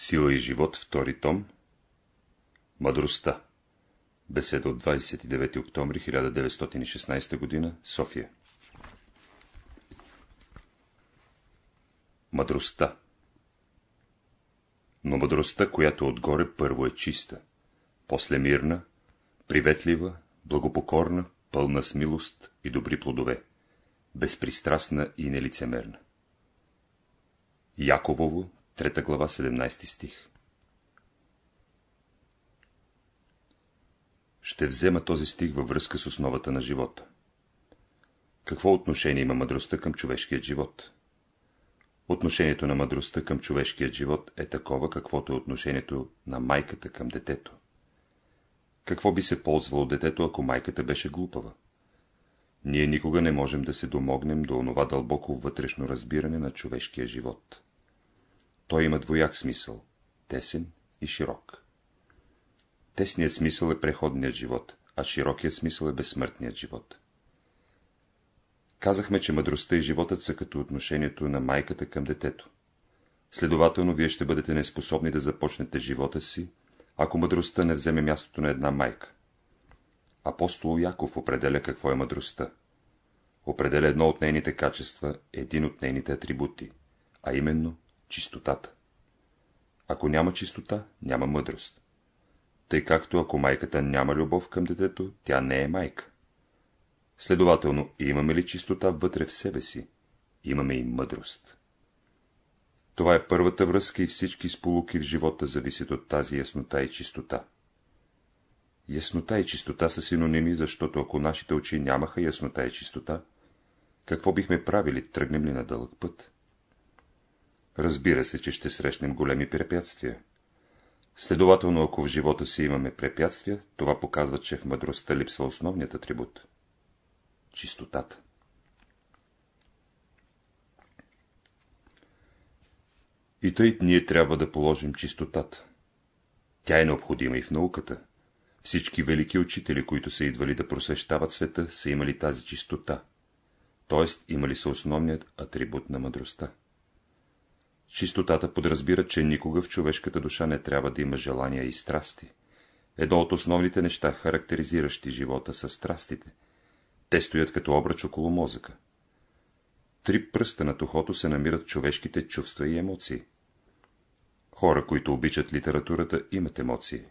Сила и живот, втори том. Мъдростта. Беседа от 29 октомври 1916 г. София. Мъдростта. Но мъдростта, която отгоре първо е чиста, после мирна, приветлива, благопокорна, пълна с милост и добри плодове, безпристрастна и нелицемерна. Яковово, 3 глава, 17 стих. Ще взема този стих във връзка с основата на живота. Какво отношение има мъдростта към човешкият живот? Отношението на мъдростта към човешкият живот е такова, каквото е отношението на майката към детето. Какво би се ползвало детето, ако майката беше глупава? Ние никога не можем да се домогнем до онова дълбоко вътрешно разбиране на човешкия живот. Той има двояк смисъл – тесен и широк. Тесният смисъл е преходният живот, а широкият смисъл е безсмъртният живот. Казахме, че мъдростта и животът са като отношението на майката към детето. Следователно, вие ще бъдете неспособни да започнете живота си, ако мъдростта не вземе мястото на една майка. Апостол Яков определя какво е мъдростта. Определя едно от нейните качества, един от нейните атрибути, а именно чистотата. Ако няма чистота, няма мъдрост. Тъй както ако майката няма любов към детето, тя не е майка. Следователно, имаме ли чистота вътре в себе си, имаме и мъдрост. Това е първата връзка и всички сполуки в живота зависят от тази яснота и чистота. Яснота и чистота са синоними, защото ако нашите очи нямаха яснота и чистота, какво бихме правили, тръгнем ли на дълъг път? Разбира се, че ще срещнем големи препятствия. Следователно, ако в живота си имаме препятствия, това показва, че в мъдростта липсва основният атрибут – чистотата. И тъй ние трябва да положим чистотата. Тя е необходима и в науката. Всички велики учители, които са идвали да просвещават света, са имали тази чистота, т.е. имали са основният атрибут на мъдростта. Чистотата подразбира, че никога в човешката душа не трябва да има желания и страсти. Едно от основните неща, характеризиращи живота, са страстите. Те стоят като обръч около мозъка. Три пръста на тухото се намират човешките чувства и емоции. Хора, които обичат литературата, имат емоции.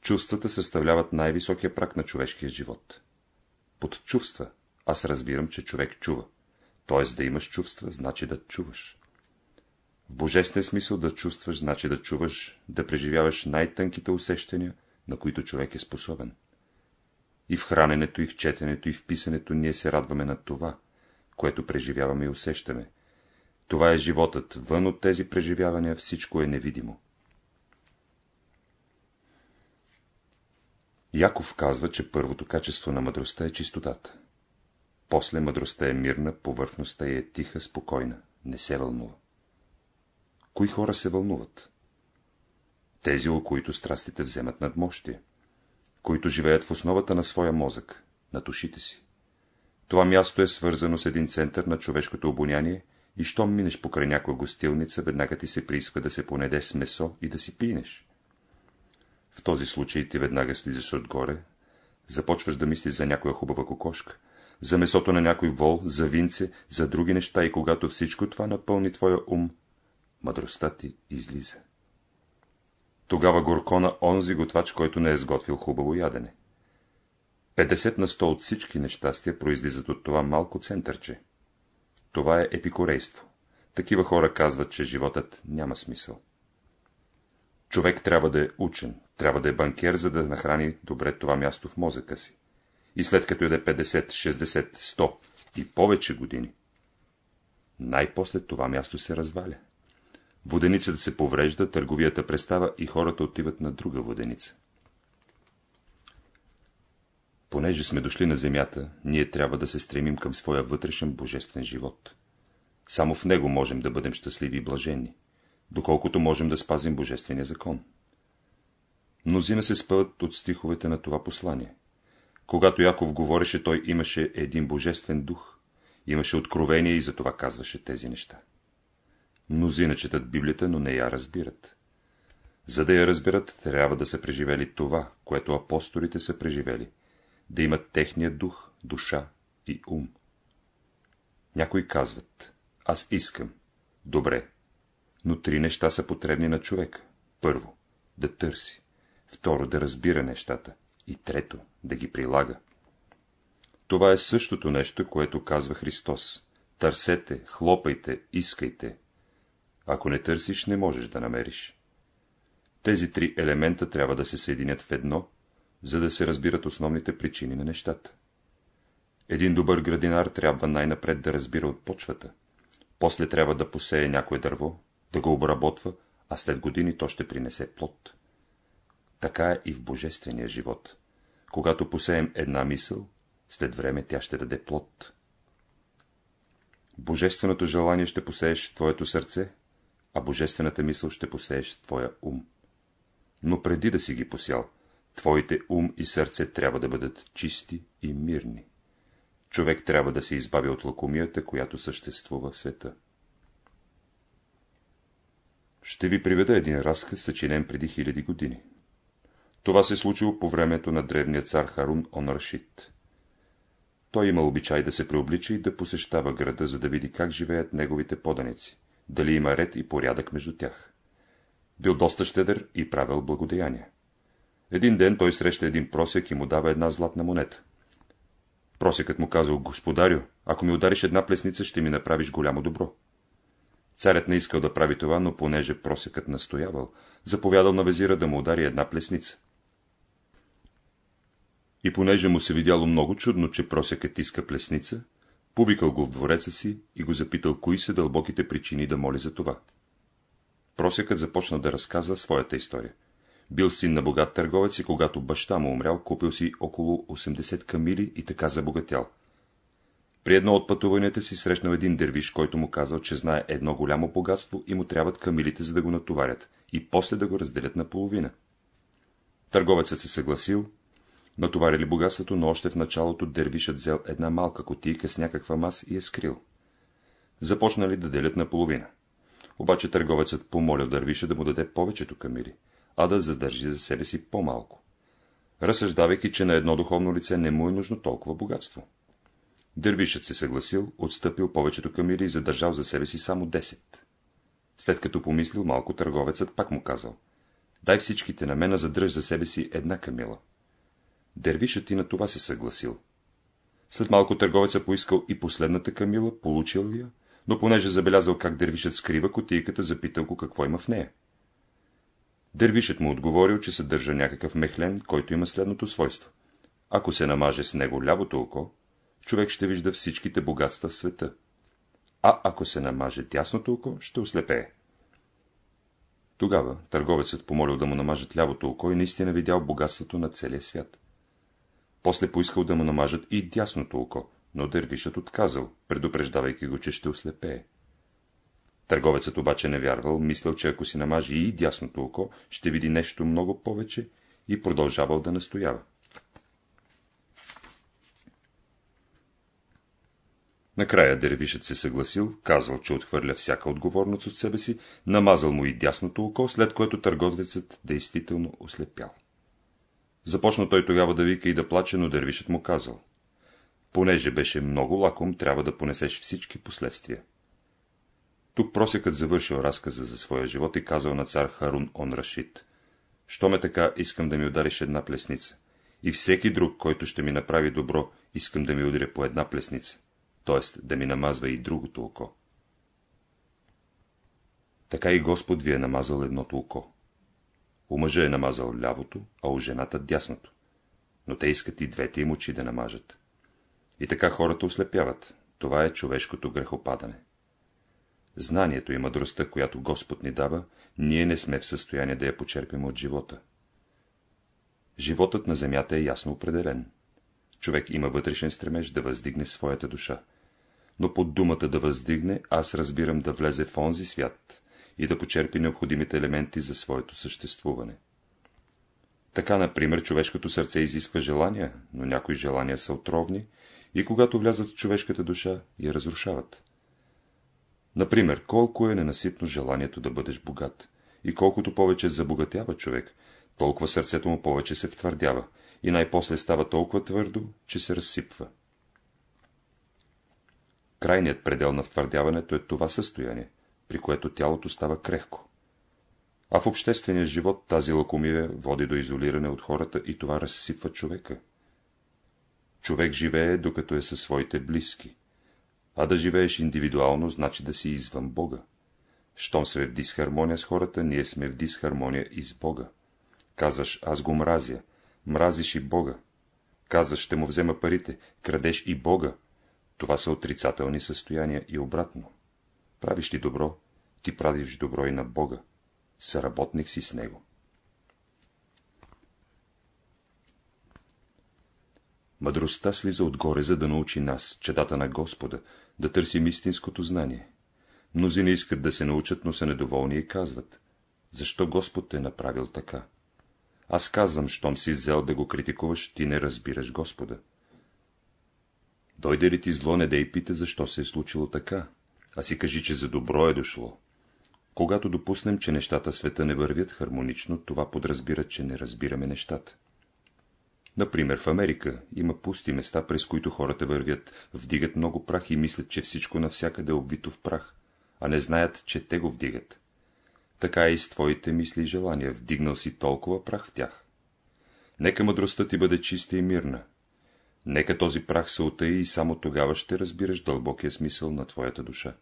Чувствата съставляват най-високия прак на човешкия живот. Под чувства аз разбирам, че човек чува. Т.е. да имаш чувства, значи да чуваш. В божествен смисъл да чувстваш, значи да чуваш, да преживяваш най-тънките усещания, на които човек е способен. И в храненето, и в четенето, и в писането ние се радваме на това, което преживяваме и усещаме. Това е животът, вън от тези преживявания всичко е невидимо. Яков казва, че първото качество на мъдростта е чистотата. После мъдростта е мирна, повърхността е тиха, спокойна, не се вълнува. Кои хора се вълнуват? Тези, у които страстите вземат надмощие, които живеят в основата на своя мозък, на душите си. Това място е свързано с един център на човешкото обоняние и щом минеш покрай някоя гостилница, веднага ти се прииска да се понедеш с месо и да си пинеш. В този случай ти веднага слизаш отгоре, започваш да мислиш за някоя хубава кокошка, за месото на някой вол, за винце, за други неща и когато всичко това напълни твоя ум, мъдростта ти излиза. Тогава горко на онзи готвач, който не е сготвил хубаво ядене. 50 на 100 от всички нещастия произлизат от това малко центърче. Това е епикорейство. Такива хора казват, че животът няма смисъл. Човек трябва да е учен, трябва да е банкер, за да нахрани добре това място в мозъка си. И след като е 50, 60, 100 и повече години, най-после това място се разваля. Воденицата се поврежда, търговията престава и хората отиват на друга воденица. Понеже сме дошли на земята, ние трябва да се стремим към своя вътрешен божествен живот. Само в него можем да бъдем щастливи и блаженни, доколкото можем да спазим божествения закон. Мнозина се спъват от стиховете на това послание. Когато Яков говореше, той имаше един божествен дух, имаше откровение и за това казваше тези неща. Мнозина четат Библията, но не я разбират. За да я разберат, трябва да са преживели това, което апостолите са преживели, да имат техния дух, душа и ум. Някои казват, аз искам. Добре. Но три неща са потребни на човека. Първо, да търси. Второ, да разбира нещата. И трето, да ги прилага. Това е същото нещо, което казва Христос. Търсете, хлопайте, искайте. Ако не търсиш, не можеш да намериш. Тези три елемента трябва да се съединят в едно, за да се разбират основните причини на нещата. Един добър градинар трябва най-напред да разбира от почвата. После трябва да посее някое дърво, да го обработва, а след години то ще принесе плод. Така е и в божествения живот. Когато посеем една мисъл, след време тя ще даде плод. Божественото желание ще посееш в твоето сърце, а божествената мисъл ще посееш твоя ум. Но преди да си ги посял, твоите ум и сърце трябва да бъдат чисти и мирни. Човек трябва да се избави от лакомията, която съществува в света. Ще ви приведа един разказ, съчинен преди хиляди години. Това се случило по времето на древния цар Харун Онаршит. Той има обичай да се преоблича и да посещава града, за да види как живеят неговите поданици, дали има ред и порядък между тях. Бил доста щедър и правил благодеяния. Един ден той среща един просек и му дава една златна монета. Просекът му казал, господарю, ако ми удариш една плесница, ще ми направиш голямо добро. Царят не искал да прави това, но понеже просекът настоявал, заповядал на везира да му удари една плесница. И понеже му се видяло много чудно, че просекът иска плесница, повикал го в двореца си и го запитал, кои са дълбоките причини да моли за това. Просекът започна да разказва своята история. Бил син на богат търговец и когато баща му умрял, купил си около 80 камили и така забогатял. При едно от пътуванията си срещнал един дервиш, който му казал, че знае едно голямо богатство и му трябват камилите, за да го натоварят, и после да го разделят на половина. Търговецът се съгласил, натоварили богатството, но още в началото дервишът взел една малка котийка с някаква мас и е скрил. Започнали да делят на половина. Обаче търговецът помолил дървиша да му даде повечето камили, а да задържи за себе си по-малко, разсъждавайки, че на едно духовно лице не му е нужно толкова богатство. Дървишът се съгласил, отстъпил повечето камили и задържал за себе си само 10. След като помислил малко, търговецът пак му казал. Дай всичките на мена, задръж за себе си една камила. Дервишът и на това се съгласил. След малко търговеца поискал и последната камила, получил я, но понеже забелязал как дервишът скрива котийката, запитал го какво има в нея. Дервишът му отговорил, че съдържа някакъв мехлен, който има следното свойство. Ако се намаже с него лявото око, човек ще вижда всичките богатства в света. А ако се намаже дясното око, ще ослепее. Тогава търговецът помолил да му намажат лявото око и наистина видял богатството на целия свят. После поискал да му намажат и дясното око, но дървишът отказал, предупреждавайки го, че ще ослепее. Търговецът обаче не вярвал, мислял, че ако си намажи и дясното око, ще види нещо много повече и продължавал да настоява. Накрая дервишът се съгласил, казал, че отхвърля всяка отговорност от себе си, намазал му и дясното око, след което търговецът действително ослепял. Започна той тогава да вика и да плаче, но дервишът му казал. Понеже беше много лаком, трябва да понесеш всички последствия. Тук просекът завършил разказа за своя живот и казал на цар Харун он Рашид. Що ме така, искам да ми удариш една плесница. И всеки друг, който ще ми направи добро, искам да ми ударя по една плесница т.е. да ми намазва и другото око. Така и Господ ви е намазал едното око. У мъжа е намазал лявото, а у жената дясното. Но те искат и двете им очи да намажат. И така хората ослепяват. Това е човешкото грехопадане. Знанието и мъдростта, която Господ ни дава, ние не сме в състояние да я почерпим от живота. Животът на земята е ясно определен. Човек има вътрешен стремеж да въздигне своята душа. Но под думата да въздигне, аз разбирам да влезе в онзи свят и да почерпи необходимите елементи за своето съществуване. Така, например, човешкото сърце изисква желания, но някои желания са отровни и когато влязат в човешката душа, я разрушават. Например, колко е ненаситно желанието да бъдеш богат, и колкото повече забогатява човек, толкова сърцето му повече се втвърдява и най-после става толкова твърдо, че се разсипва. Крайният предел на втвърдяването е това състояние, при което тялото става крехко. А в обществения живот тази лакомия води до изолиране от хората и това разсипва човека. Човек живее, докато е със своите близки, а да живееш индивидуално, значи да си извън Бога. Щом сме в дисхармония с хората, ние сме в дисхармония и с Бога. Казваш, аз го мразя, мразиш и Бога. Казваш, ще му взема парите, крадеш и Бога. Това са отрицателни състояния и обратно. Правиш ли добро, ти правиш добро и на Бога. Съработник си с Него. Мъдростта слиза отгоре, за да научи нас, чедата на Господа, да търсим истинското знание. Мнози не искат да се научат, но са недоволни и казват. Защо Господ е направил така? Аз казвам, щом си взел да го критикуваш, ти не разбираш Господа. Дойде ли ти зло, не да и пита, защо се е случило така, а си кажи, че за добро е дошло. Когато допуснем, че нещата в света не вървят хармонично, това подразбира, че не разбираме нещата. Например, в Америка има пусти места, през които хората вървят, вдигат много прах и мислят, че всичко навсякъде е обвито в прах, а не знаят, че те го вдигат. Така е и с твоите мисли и желания, вдигнал си толкова прах в тях. Нека мъдростта ти бъде чиста и мирна. Нека този прах се отаи и само тогава ще разбираш дълбокия смисъл на твоята душа.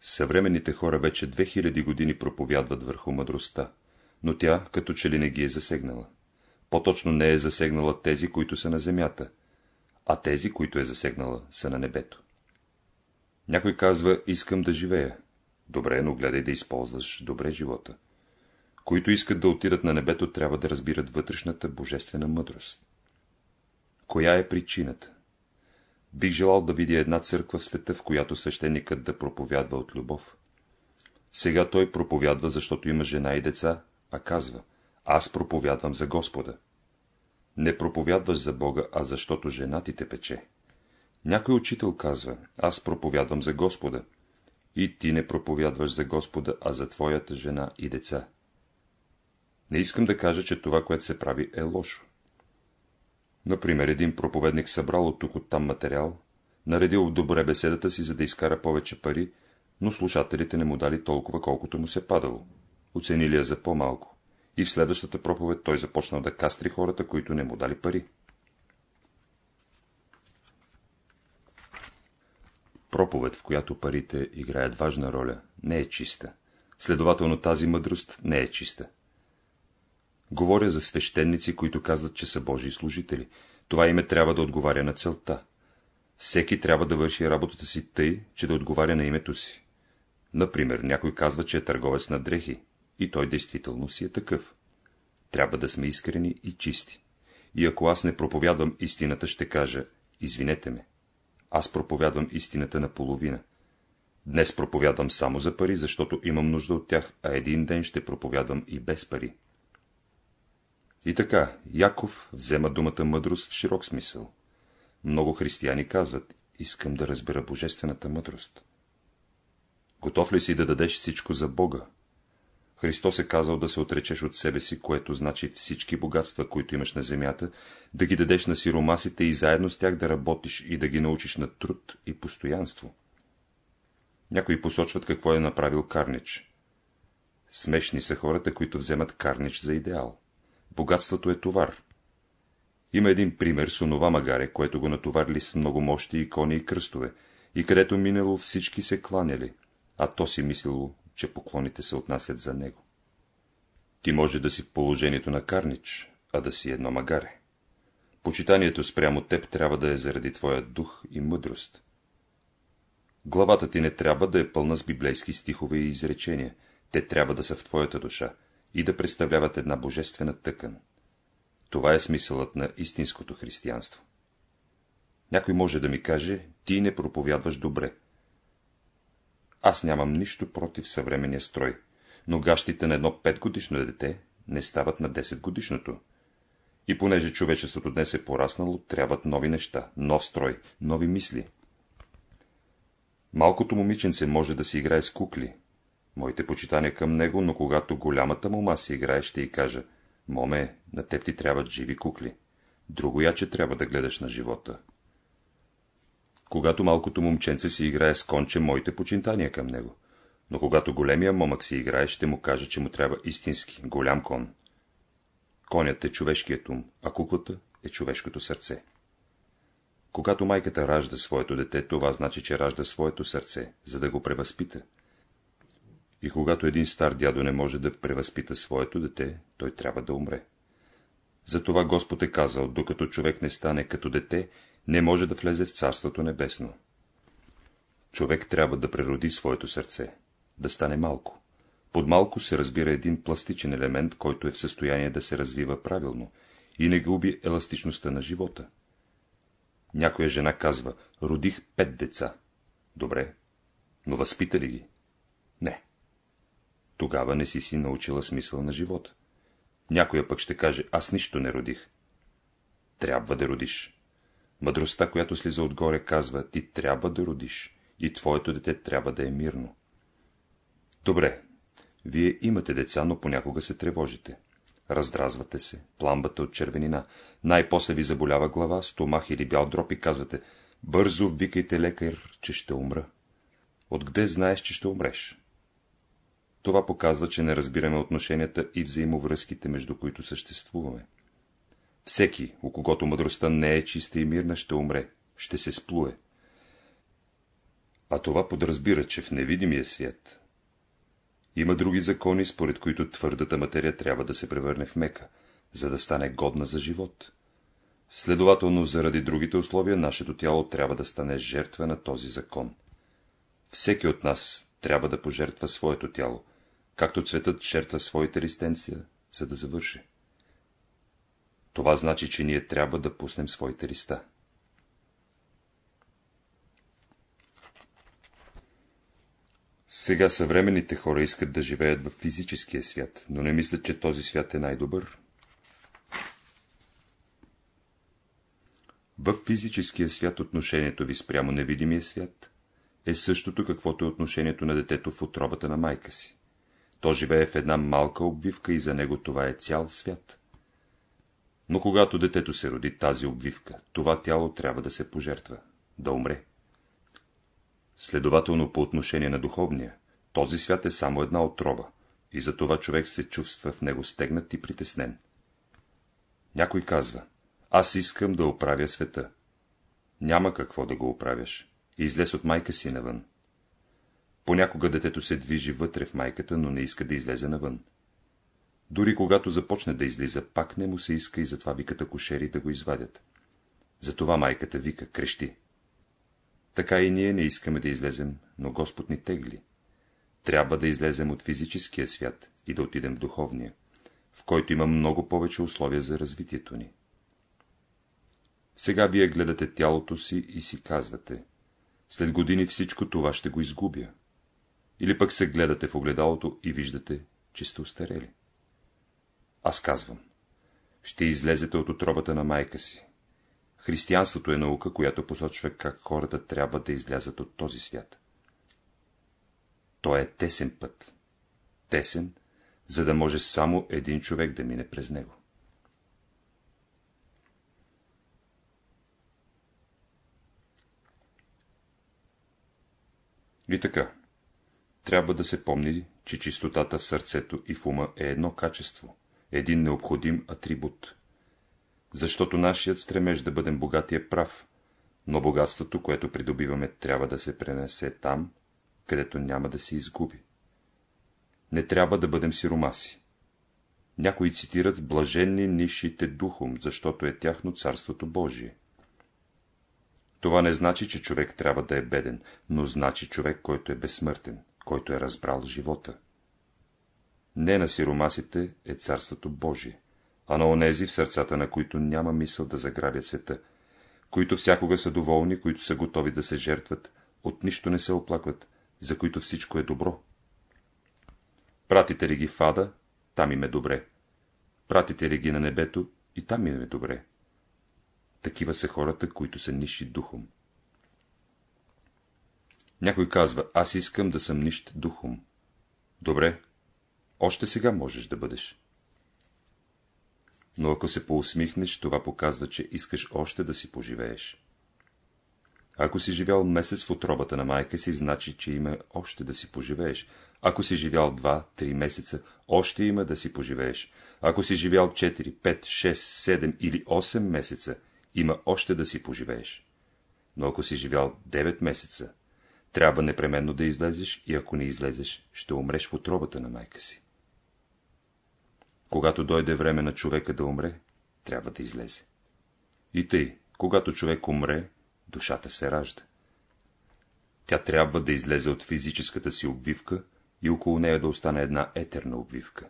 Съвременните хора вече 2000 години проповядват върху мъдростта, но тя като че ли не ги е засегнала. По-точно не е засегнала тези, които са на земята, а тези, които е засегнала, са на небето. Някой казва, искам да живея. Добре, но гледай да използваш добре живота. Които искат да отидат на небето, трябва да разбират вътрешната божествена мъдрост. Коя е причината? Бих желал да видя една църква в света, в която свещеникът да проповядва от любов. Сега той проповядва, защото има жена и деца, а казва, аз проповядвам за Господа. Не проповядваш за Бога, а защото жена ти те пече. Някой учител казва, аз проповядвам за Господа. И ти не проповядваш за Господа, а за твоята жена и деца. Не искам да кажа, че това, което се прави, е лошо. Например, един проповедник събрал от тук от там материал, наредил добре беседата си, за да изкара повече пари, но слушателите не му дали толкова, колкото му се падало. Оценили я за по-малко. И в следващата проповед той започнал да кастри хората, които не му дали пари. Проповед, в която парите играят важна роля, не е чиста. Следователно тази мъдрост не е чиста. Говоря за свещеници, които казват, че са Божии служители. Това име трябва да отговаря на целта. Всеки трябва да върши работата си тъй, че да отговаря на името си. Например, някой казва, че е търговец на дрехи, и той действително си е такъв. Трябва да сме искрени и чисти. И ако аз не проповядвам истината, ще кажа, извинете ме, аз проповядвам истината наполовина. Днес проповядвам само за пари, защото имам нужда от тях, а един ден ще проповядвам и без пари. И така, Яков взема думата мъдрост в широк смисъл. Много християни казват, искам да разбера божествената мъдрост. Готов ли си да дадеш всичко за Бога? Христос е казал да се отречеш от себе си, което значи всички богатства, които имаш на земята, да ги дадеш на сиромасите и заедно с тях да работиш и да ги научиш на труд и постоянство. Някои посочват какво е направил Карнич. Смешни са хората, които вземат Карнич за идеал. Богатството е товар. Има един пример с онова магаре, което го натоварили с много мощи икони и кръстове, и където минало всички се кланяли, а то си мислило, че поклоните се отнасят за него. Ти може да си в положението на Карнич, а да си едно магаре. Почитанието спрямо теб трябва да е заради твоя дух и мъдрост. Главата ти не трябва да е пълна с библейски стихове и изречения, те трябва да са в твоята душа и да представляват една божествена тъкан. Това е смисълът на истинското християнство. Някой може да ми каже, ти не проповядваш добре. Аз нямам нищо против съвременния строй, но гащите на едно петгодишно дете не стават на 10 годишното. И понеже човечеството днес е пораснало, трябват нови неща, нов строй, нови мисли. Малкото момиченце може да си играе с кукли, моите почитания към него, но когато голямата му маса играе, ще й кажа, моме, на теб ти трябват живи кукли. Друго яче трябва да гледаш на живота. Когато малкото момченце си играе с конче, моите почитания към него. Но когато големия момък си играе, ще му кажа, че му трябва истински, голям кон. Конят е човешкият ум, а куклата е човешкото сърце. Когато майката ражда своето дете, това значи, че ражда своето сърце, за да го превъзпита. И когато един стар дядо не може да превъзпита своето дете, той трябва да умре. Затова Господ е казал, докато човек не стане като дете, не може да влезе в Царството Небесно. Човек трябва да прероди своето сърце, да стане малко. Под малко се разбира един пластичен елемент, който е в състояние да се развива правилно и не губи еластичността на живота. Някоя жена казва, родих пет деца. Добре, но възпита ли ги? Не. Тогава не си си научила смисъл на живота. Някоя пък ще каже, аз нищо не родих. Трябва да родиш. Мъдростта, която слиза отгоре, казва, ти трябва да родиш и твоето дете трябва да е мирно. Добре, вие имате деца, но понякога се тревожите. Раздразвате се, пламбате от червенина, най-после ви заболява глава, стомах или бял дроп и казвате, бързо викайте лекар, че ще умра. Откъде знаеш, че ще умреш? Това показва, че не разбираме отношенията и взаимовръзките, между които съществуваме. Всеки, у когото мъдростта не е чиста и мирна, ще умре, ще се сплуе. А това подразбира, че в невидимия свят има други закони, според които твърдата материя трябва да се превърне в мека, за да стане годна за живот. Следователно, заради другите условия, нашето тяло трябва да стане жертва на този закон. Всеки от нас трябва да пожертва своето тяло, както цветът жертва своите листенция, за да завърши. Това значи, че ние трябва да пуснем своите листа. Сега съвременните хора искат да живеят в физическия свят, но не мислят, че този свят е най-добър. В физическия свят отношението ви спрямо невидимия свят е същото, каквото е отношението на детето в отробата на майка си. То живее в една малка обвивка и за него това е цял свят. Но когато детето се роди тази обвивка, това тяло трябва да се пожертва, да умре. Следователно, по отношение на духовния, този свят е само една отроба, и затова човек се чувства в него стегнат и притеснен. Някой казва, аз искам да оправя света. Няма какво да го оправяш. Излез от майка си навън. Понякога детето се движи вътре в майката, но не иска да излезе навън. Дори когато започне да излиза, пак не му се иска и затова викат акушери да го извадят. Затова майката вика, крещи. Така и ние не искаме да излезем, но Господ ни тегли. Трябва да излезем от физическия свят и да отидем в духовния, в който има много повече условия за развитието ни. Сега вие гледате тялото си и си казвате, след години всичко това ще го изгубя. Или пък се гледате в огледалото и виждате, че сте устарели. Аз казвам, ще излезете от отробата на майка си. Християнството е наука, която посочва как хората трябва да излязат от този свят. То е тесен път. Тесен, за да може само един човек да мине през него. И така, трябва да се помни, че чистотата в сърцето и в ума е едно качество, един необходим атрибут. Защото нашият стремеж да бъдем богати е прав, но богатството, което придобиваме, трябва да се пренесе там, където няма да се изгуби. Не трябва да бъдем сиромаси. Някои цитират блаженни нишите духом, защото е тяхно царството Божие. Това не значи, че човек трябва да е беден, но значи човек, който е безсмъртен, който е разбрал живота. Не на сиромасите е царството Божие, а на онези, в сърцата на които няма мисъл да заграбят света, които всякога са доволни, които са готови да се жертват, от нищо не се оплакват, за които всичко е добро. Пратите ли ги в ада, там им е добре. Пратите ли ги на небето, и там им е добре. Такива са хората, които са ниши духом. Някой казва, аз искам да съм нищ духом. Добре, още сега можеш да бъдеш. Но ако се поусмихнеш, това показва, че искаш още да си поживееш. Ако си живял месец в отробата на майка си, значи, че има още да си поживееш. Ако си живял два, три месеца, още има да си поживееш. Ако си живял 4, 5, 6, 7 или 8 месеца, има още да си поживееш. Но ако си живял 9 месеца, трябва непременно да излезеш и ако не излезеш, ще умреш в отробата на майка си. Когато дойде време на човека да умре, трябва да излезе. И тъй, когато човек умре, душата се ражда. Тя трябва да излезе от физическата си обвивка и около нея да остане една етерна обвивка.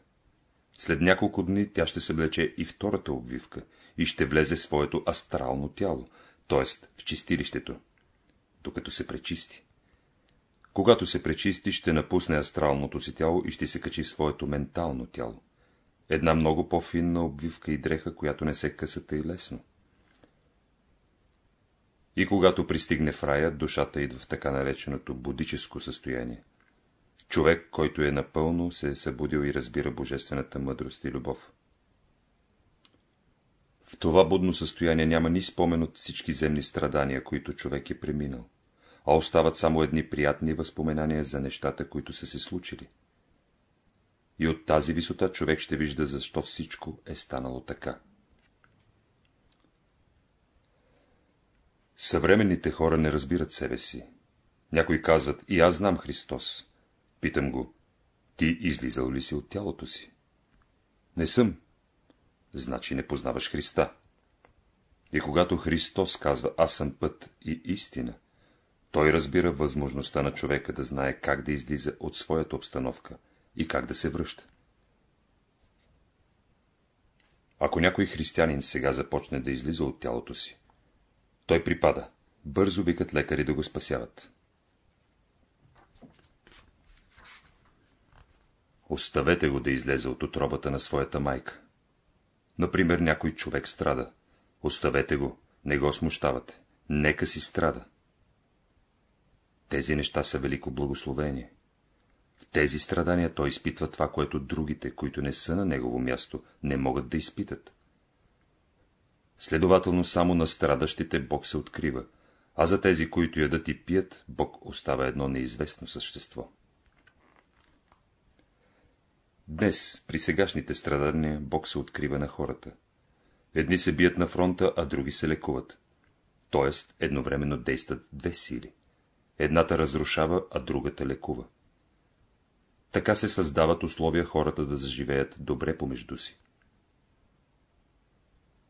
След няколко дни тя ще се влече и втората обвивка и ще влезе в своето астрално тяло, т.е. в чистилището, докато се пречисти. Когато се пречисти, ще напусне астралното си тяло и ще се качи в своето ментално тяло. Една много по-финна обвивка и дреха, която не се късата и лесно. И когато пристигне в рая, душата идва в така нареченото будическо състояние. Човек, който е напълно, се е събудил и разбира божествената мъдрост и любов. В това будно състояние няма ни спомен от всички земни страдания, които човек е преминал, а остават само едни приятни възпоменания за нещата, които са се случили. И от тази висота човек ще вижда, защо всичко е станало така. Съвременните хора не разбират себе си. Някои казват, и аз знам Христос. Питам го, ти излизал ли си от тялото си? Не съм. Значи не познаваш Христа. И когато Христос казва, аз съм път и истина, той разбира възможността на човека да знае как да излиза от своята обстановка и как да се връща. Ако някой християнин сега започне да излиза от тялото си, той припада. Бързо викат лекари да го спасяват. Оставете го да излезе от отробата на своята майка. Например, някой човек страда. Оставете го, не го смущавате. Нека си страда. Тези неща са велико благословение. В тези страдания той изпитва това, което другите, които не са на негово място, не могат да изпитат. Следователно само на страдащите Бог се открива, а за тези, които ядат и пият, Бог остава едно неизвестно същество. Днес, при сегашните страдания, Бог се открива на хората. Едни се бият на фронта, а други се лекуват. Тоест, едновременно действат две сили. Едната разрушава, а другата лекува. Така се създават условия хората да заживеят добре помежду си.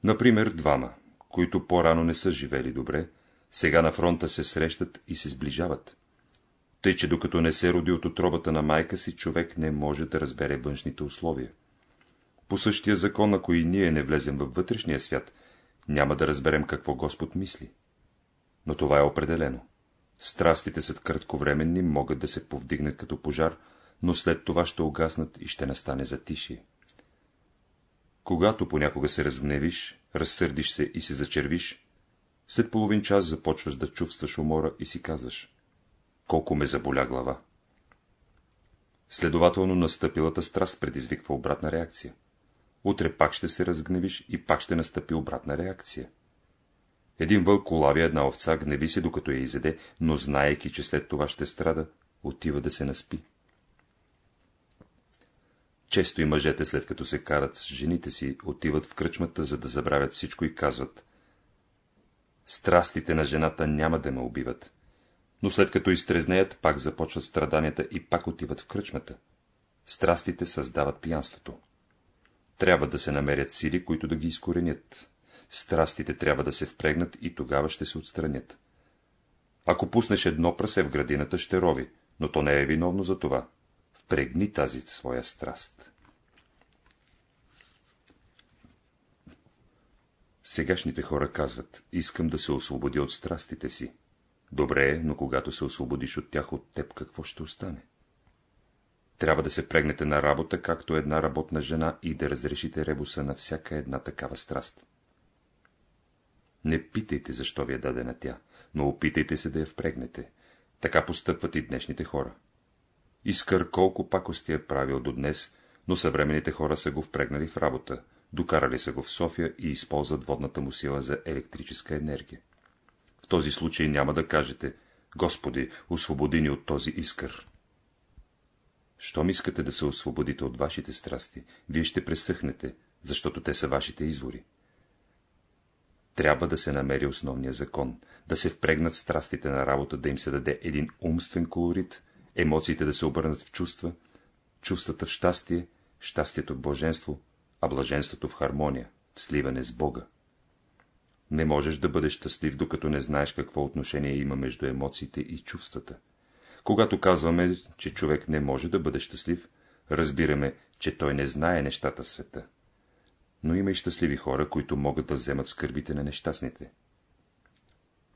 Например, двама, които по-рано не са живели добре, сега на фронта се срещат и се сближават. Тъй, че докато не се роди от отробата на майка си, човек не може да разбере външните условия. По същия закон, ако и ние не влезем във вътрешния свят, няма да разберем какво Господ мисли. Но това е определено. Страстите са кратковременни, могат да се повдигнат като пожар, но след това ще угаснат и ще настане затишие. Когато понякога се разгневиш, разсърдиш се и се зачервиш, след половин час започваш да чувстваш умора и си казваш, колко ме заболя глава. Следователно настъпилата страст предизвиква обратна реакция. Утре пак ще се разгневиш и пак ще настъпи обратна реакция. Един вълк улавя една овца, гневи се, докато я изеде, но знаеки, че след това ще страда, отива да се наспи. Често и мъжете, след като се карат с жените си, отиват в кръчмата, за да забравят всичко и казват. Страстите на жената няма да ме убиват. Но след като изтрезнеят, пак започват страданията и пак отиват в кръчмата. Страстите създават пиянството. Трябва да се намерят сили, които да ги изкоренят. Страстите трябва да се впрегнат и тогава ще се отстранят. Ако пуснеш едно прасе в градината, ще рови, но то не е виновно за това впрегни тази своя страст. Сегашните хора казват, искам да се освободя от страстите си. Добре е, но когато се освободиш от тях, от теб какво ще остане? Трябва да се прегнете на работа, както една работна жена и да разрешите ребуса на всяка една такава страст. Не питайте, защо ви е дадена тя, но опитайте се да я впрегнете. Така постъпват и днешните хора. Искър колко пакости е правил до днес, но съвременните хора са го впрегнали в работа, докарали са го в София и използват водната му сила за електрическа енергия. В този случай няма да кажете, Господи, освободи ни от този искър. Щом искате да се освободите от вашите страсти, вие ще пресъхнете, защото те са вашите извори. Трябва да се намери основния закон, да се впрегнат страстите на работа, да им се даде един умствен колорит, емоциите да се обърнат в чувства, чувствата в щастие, щастието в блаженство, а блаженството в хармония, в сливане с Бога. Не можеш да бъдеш щастлив, докато не знаеш какво отношение има между емоциите и чувствата. Когато казваме, че човек не може да бъде щастлив, разбираме, че той не знае нещата в света. Но има и щастливи хора, които могат да вземат скърбите на нещастните.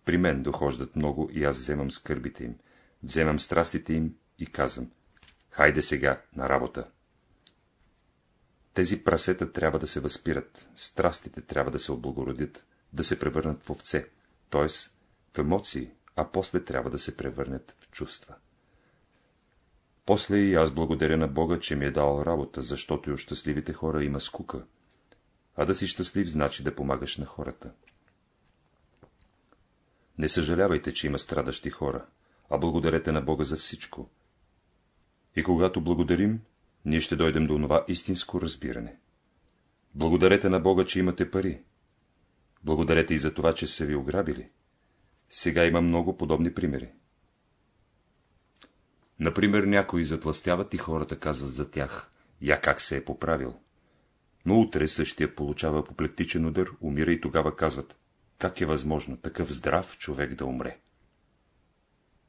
При мен дохождат много и аз вземам скърбите им, вземам страстите им и казвам, хайде сега на работа. Тези прасета трябва да се възпират, страстите трябва да се облагородят, да се превърнат в овце, т.е. в емоции, а после трябва да се превърнат в чувства. После и аз благодаря на Бога, че ми е дал работа, защото и от щастливите хора има скука. А да си щастлив, значи да помагаш на хората. Не съжалявайте, че има страдащи хора, а благодарете на Бога за всичко. И когато благодарим, ние ще дойдем до това истинско разбиране. Благодарете на Бога, че имате пари. Благодарете и за това, че са ви ограбили. Сега има много подобни примери. Например, някои затластяват и хората казват за тях, я как се е поправил. Но утре същия получава апоплектичен удар, умира и тогава казват, как е възможно такъв здрав човек да умре.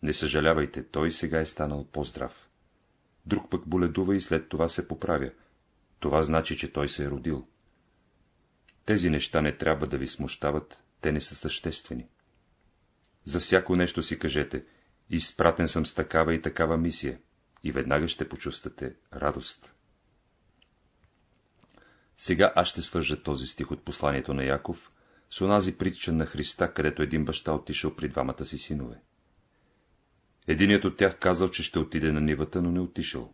Не съжалявайте, той сега е станал по-здрав. Друг пък боледува и след това се поправя. Това значи, че той се е родил. Тези неща не трябва да ви смущават, те не са съществени. За всяко нещо си кажете, изпратен съм с такава и такава мисия, и веднага ще почувствате радост. Сега аз ще свържа този стих от посланието на Яков с онази притча на Христа, където един баща отишъл при двамата си синове. Единият от тях казал, че ще отиде на нивата, но не отишъл.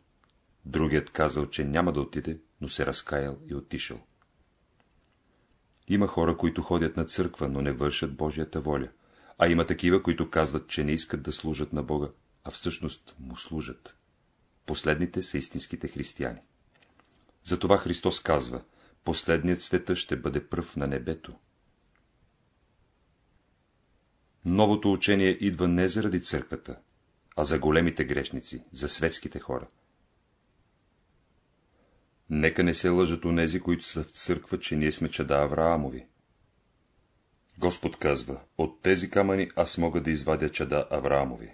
Другият казал, че няма да отиде, но се разкаял и отишъл. Има хора, които ходят на църква, но не вършат Божията воля, а има такива, които казват, че не искат да служат на Бога, а всъщност му служат. Последните са истинските християни. Затова Христос казва, последният света ще бъде пръв на небето. Новото учение идва не заради църквата, а за големите грешници, за светските хора. Нека не се лъжат онези, които са в църква, че ние сме чада Авраамови. Господ казва, от тези камъни аз мога да извадя чада Авраамови.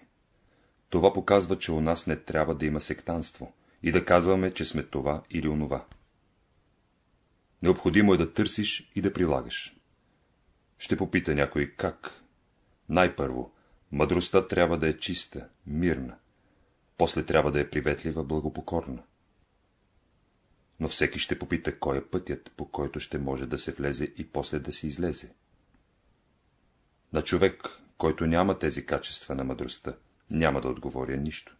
Това показва, че у нас не трябва да има сектанство и да казваме, че сме това или онова. Необходимо е да търсиш и да прилагаш. Ще попита някой как. Най-първо, мъдростта трябва да е чиста, мирна. После трябва да е приветлива, благопокорна. Но всеки ще попита, кой е пътят, по който ще може да се влезе и после да се излезе. На човек, който няма тези качества на мъдростта, няма да отговоря нищо.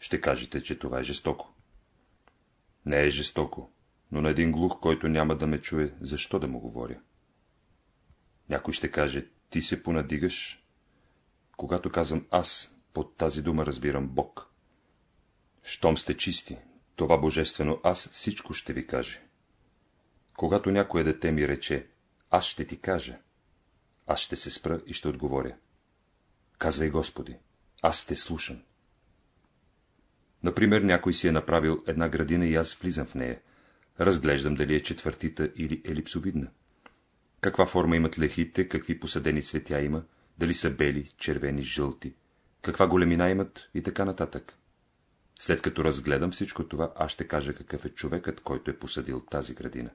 Ще кажете, че това е жестоко. Не е жестоко, но на един глух, който няма да ме чуе, защо да му говоря? Някой ще каже, ти се понадигаш. Когато казвам аз, под тази дума разбирам Бог. Щом сте чисти, това божествено аз всичко ще ви каже. Когато някое дете ми рече, аз ще ти кажа, аз ще се спра и ще отговоря. Казвай, Господи, аз те слушам. Например, някой си е направил една градина и аз влизам в нея. Разглеждам дали е четвъртита или елипсовидна. Каква форма имат лехите, какви посадени цветя има, дали са бели, червени, жълти, каква големина имат и така нататък. След като разгледам всичко това, аз ще кажа какъв е човекът, който е посадил тази градина.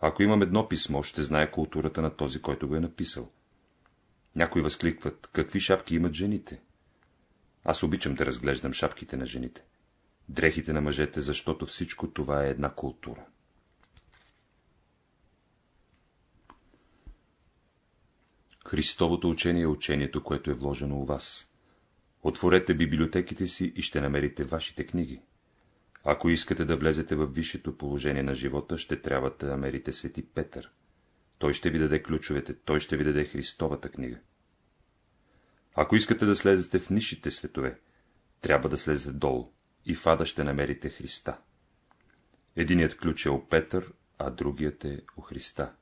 Ако имам едно писмо, ще знае културата на този, който го е написал. Някои възкликват, какви шапки имат жените. Аз обичам да разглеждам шапките на жените, дрехите на мъжете, защото всичко това е една култура. Христовото учение е учението, което е вложено у вас. Отворете библиотеките си и ще намерите вашите книги. Ако искате да влезете в висшето положение на живота, ще трябва да намерите свети Петър. Той ще ви даде ключовете, той ще ви даде Христовата книга. Ако искате да слезете в нишите светове, трябва да слезете долу и в ада ще намерите Христа. Единият ключ е у Петър, а другият е у Христа.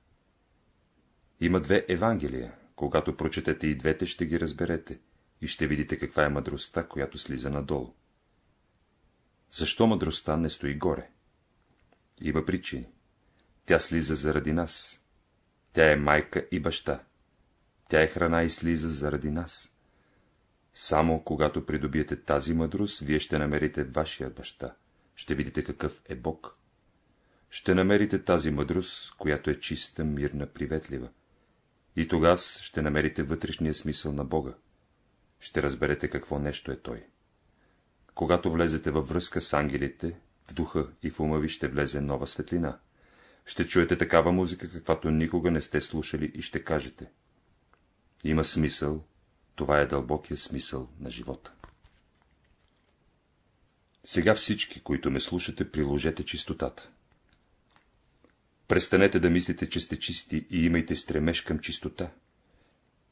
Има две Евангелия. Когато прочетете и двете, ще ги разберете и ще видите каква е мъдростта, която слиза надолу. Защо мъдростта не стои горе? Има причини. Тя слиза заради нас. Тя е майка и баща. Тя е храна и слиза заради нас. Само когато придобиете тази мъдрост, вие ще намерите вашия баща. Ще видите какъв е Бог. Ще намерите тази мъдрост, която е чиста, мирна, приветлива. И тогава ще намерите вътрешния смисъл на Бога. Ще разберете какво нещо е Той. Когато влезете във връзка с ангелите, в духа и в ума ви ще влезе нова светлина. Ще чуете такава музика, каквато никога не сте слушали и ще кажете. Има смисъл, това е дълбокия смисъл на живота. Сега всички, които ме слушате, приложете чистотата. Престанете да мислите, че сте чисти и имайте стремеж към чистота.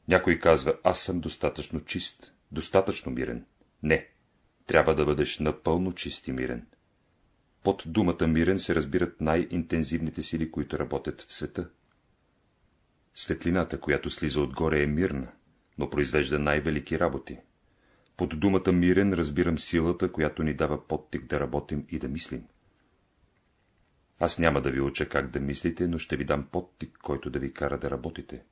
Някой казва, аз съм достатъчно чист, достатъчно мирен. Не, трябва да бъдеш напълно чист и мирен. Под думата мирен се разбират най-интензивните сили, които работят в света. Светлината, която слиза отгоре, е мирна, но произвежда най-велики работи. Под думата мирен разбирам силата, която ни дава подтик да работим и да мислим. Аз няма да ви уча как да мислите, но ще ви дам подтик, който да ви кара да работите.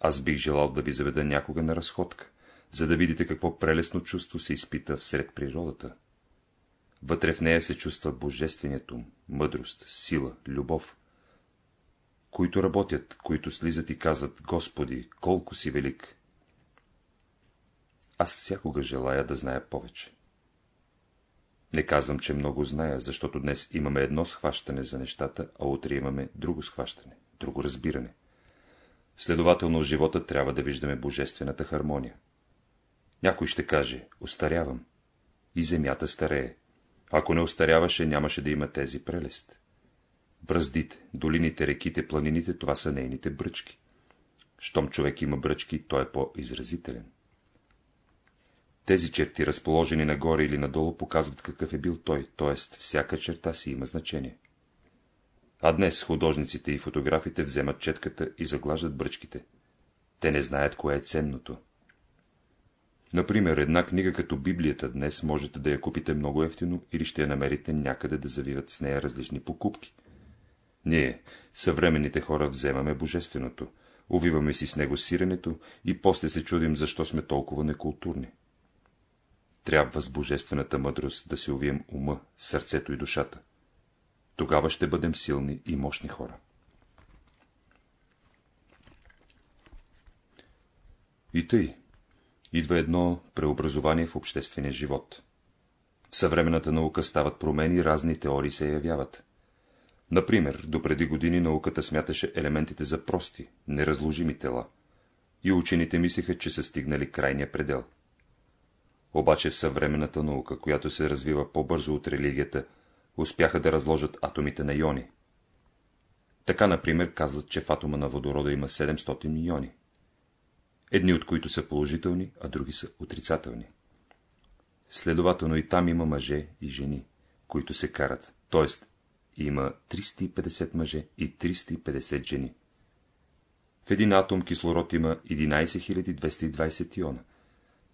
Аз бих желал да ви заведа някога на разходка, за да видите какво прелесно чувство се изпита всред природата. Вътре в нея се чувства божественият ум, мъдрост, сила, любов, които работят, които слизат и казват, Господи, колко си велик! Аз всякога желая да зная повече. Не казвам, че много зная, защото днес имаме едно схващане за нещата, а утре имаме друго схващане, друго разбиране. Следователно в живота трябва да виждаме божествената хармония. Някой ще каже, остарявам. И земята старее. Ако не остаряваше, нямаше да има тези прелест. Бръздите, долините, реките, планините, това са нейните бръчки. Щом човек има бръчки, той е по-изразителен. Тези черти, разположени нагоре или надолу, показват какъв е бил той, т.е. всяка черта си има значение. А днес художниците и фотографите вземат четката и заглаждат бръчките. Те не знаят кое е ценното. Например, една книга като Библията днес можете да я купите много ефтино или ще я намерите някъде да завиват с нея различни покупки. Ние, съвременните хора, вземаме божественото, увиваме си с него сиренето и после се чудим, защо сме толкова некултурни. Трябва с божествената мъдрост да се увием ума, сърцето и душата. Тогава ще бъдем силни и мощни хора. И тъй, идва едно преобразование в обществения живот. В съвременната наука стават промени, разни теории се явяват. Например, допреди години науката смяташе елементите за прости, неразложими тела, и учените мислеха, че са стигнали крайния предел. Обаче в съвременната наука, която се развива по-бързо от религията, успяха да разложат атомите на иони. Така, например, казват, че в атома на водорода има 700 иони едни от които са положителни, а други са отрицателни. Следователно и там има мъже и жени, които се карат, т.е. има 350 мъже и 350 жени. В един атом кислород има 11220 иона,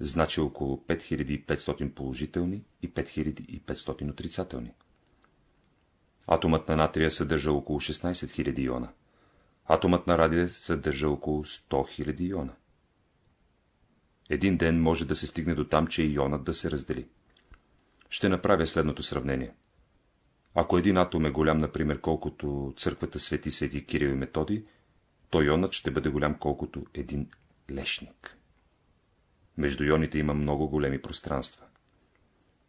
значи около 5500 положителни и 5500 отрицателни. Атомът на натрия съдържа около 16 000 иона. Атомът на радия съдържа около 100 000 иона. Един ден може да се стигне до там, че ионът да се раздели. Ще направя следното сравнение. Ако един атом е голям, например, колкото църквата Свети Свети Кирил и Методи, то ионът ще бъде голям колкото един лешник. Между ионите има много големи пространства.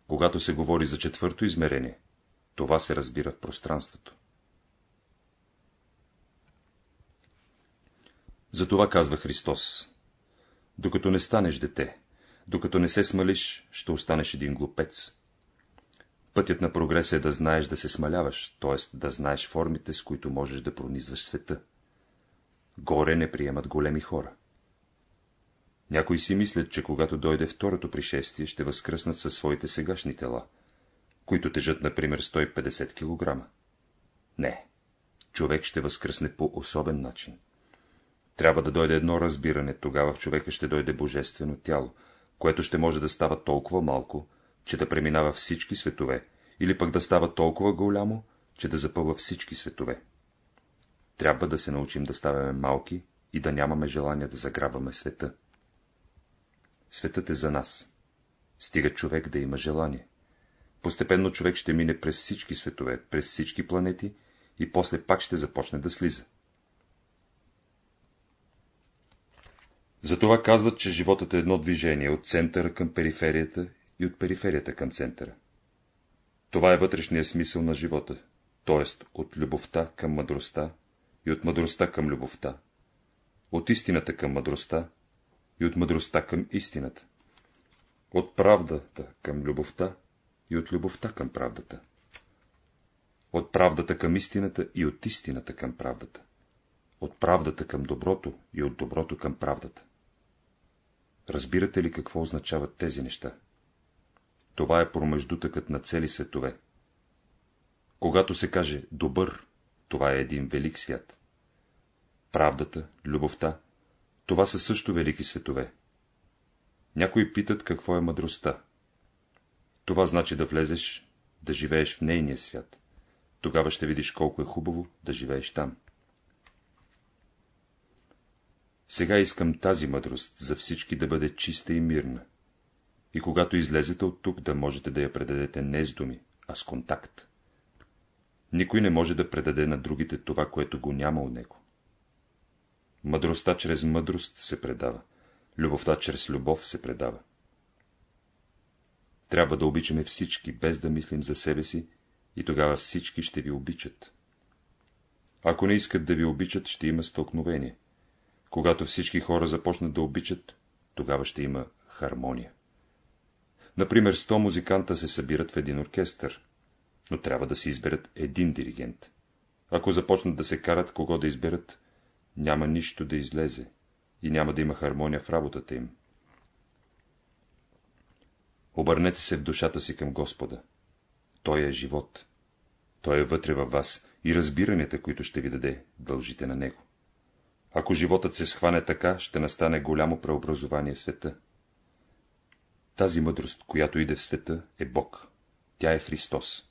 Когато се говори за четвърто измерение, това се разбира в пространството. Затова казва Христос, докато не станеш дете, Докато не се смалиш, ще останеш един глупец. Пътят на прогреса е да знаеш да се смаляваш, т.е. да знаеш формите, с които можеш да пронизваш света. Горе не приемат големи хора. Някои си мислят, че когато дойде второто пришествие, ще възкръснат със своите сегашни тела, които тежат, например, 150 кг. Не, човек ще възкръсне по особен начин. Трябва да дойде едно разбиране, тогава в човека ще дойде божествено тяло, което ще може да става толкова малко, че да преминава всички светове, или пък да става толкова голямо, че да запълва всички светове. Трябва да се научим да ставаме малки и да нямаме желание да заграбваме света. Светът е за нас. Стига човек да има желание. Постепенно човек ще мине през всички светове, през всички планети и после пак ще започне да слиза. Затова казват, че животът е едно движение от центъра към периферията и от периферията към центъра. Това е вътрешният смисъл на живота, т.е. от любовта към мъдростта и от мъдростта към любовта, от истината към мъдростта и от мъдростта към истината, от правдата към любовта и от любовта към правдата, от правдата към истината и от истината към правдата, от правдата към доброто и от доброто към правдата. Разбирате ли какво означават тези неща? Това е промеждутъкът на цели светове. Когато се каже добър, това е един велик свят. Правдата, любовта, това са също велики светове. Някои питат какво е мъдростта. Това значи да влезеш, да живееш в нейния свят. Тогава ще видиш колко е хубаво да живееш там. Сега искам тази мъдрост за всички да бъде чиста и мирна. И когато излезете от тук, да можете да я предадете не с думи, а с контакт. Никой не може да предаде на другите това, което го няма у него. Мъдростта чрез мъдрост се предава, любовта чрез любов се предава. Трябва да обичаме всички, без да мислим за себе си, и тогава всички ще ви обичат. Ако не искат да ви обичат, ще има стълкновение. Когато всички хора започнат да обичат, тогава ще има хармония. Например, сто музиканта се събират в един оркестър, но трябва да се изберат един диригент. Ако започнат да се карат, кого да изберат, няма нищо да излезе и няма да има хармония в работата им. Обърнете се в душата си към Господа. Той е живот. Той е вътре във вас и разбиранията, които ще ви даде, дължите на Него. Ако животът се схване така, ще настане голямо преобразование в света. Тази мъдрост, която иде в света, е Бог. Тя е Христос.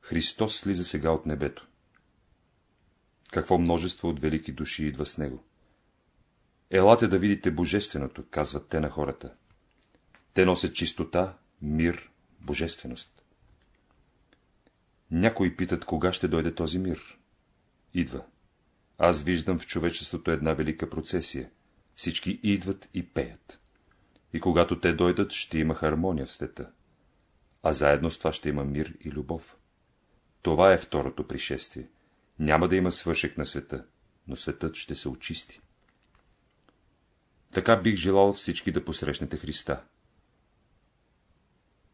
Христос слиза сега от небето. Какво множество от велики души идва с него. Елате да видите божественото, казват те на хората. Те носят чистота, мир, божественост. Някои питат, кога ще дойде този мир. Идва. Аз виждам в човечеството една велика процесия. Всички идват и пеят. И когато те дойдат, ще има хармония в света. А заедно с това ще има мир и любов. Това е второто пришествие. Няма да има свършек на света, но светът ще се очисти. Така бих желал всички да посрещнете Христа.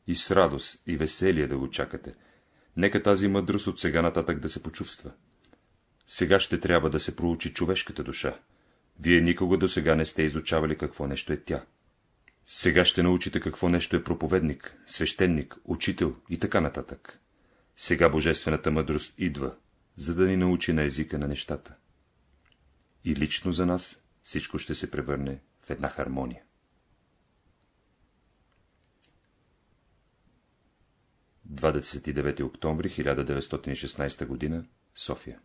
И с радост и веселие да го чакате. Нека тази мъдрост от сега нататък да се почувства. Сега ще трябва да се проучи човешката душа. Вие никога до сега не сте изучавали какво нещо е тя. Сега ще научите какво нещо е проповедник, свещеник, учител и така нататък. Сега божествената мъдрост идва, за да ни научи на езика на нещата. И лично за нас всичко ще се превърне в една хармония. 29 октомври 1916 г. София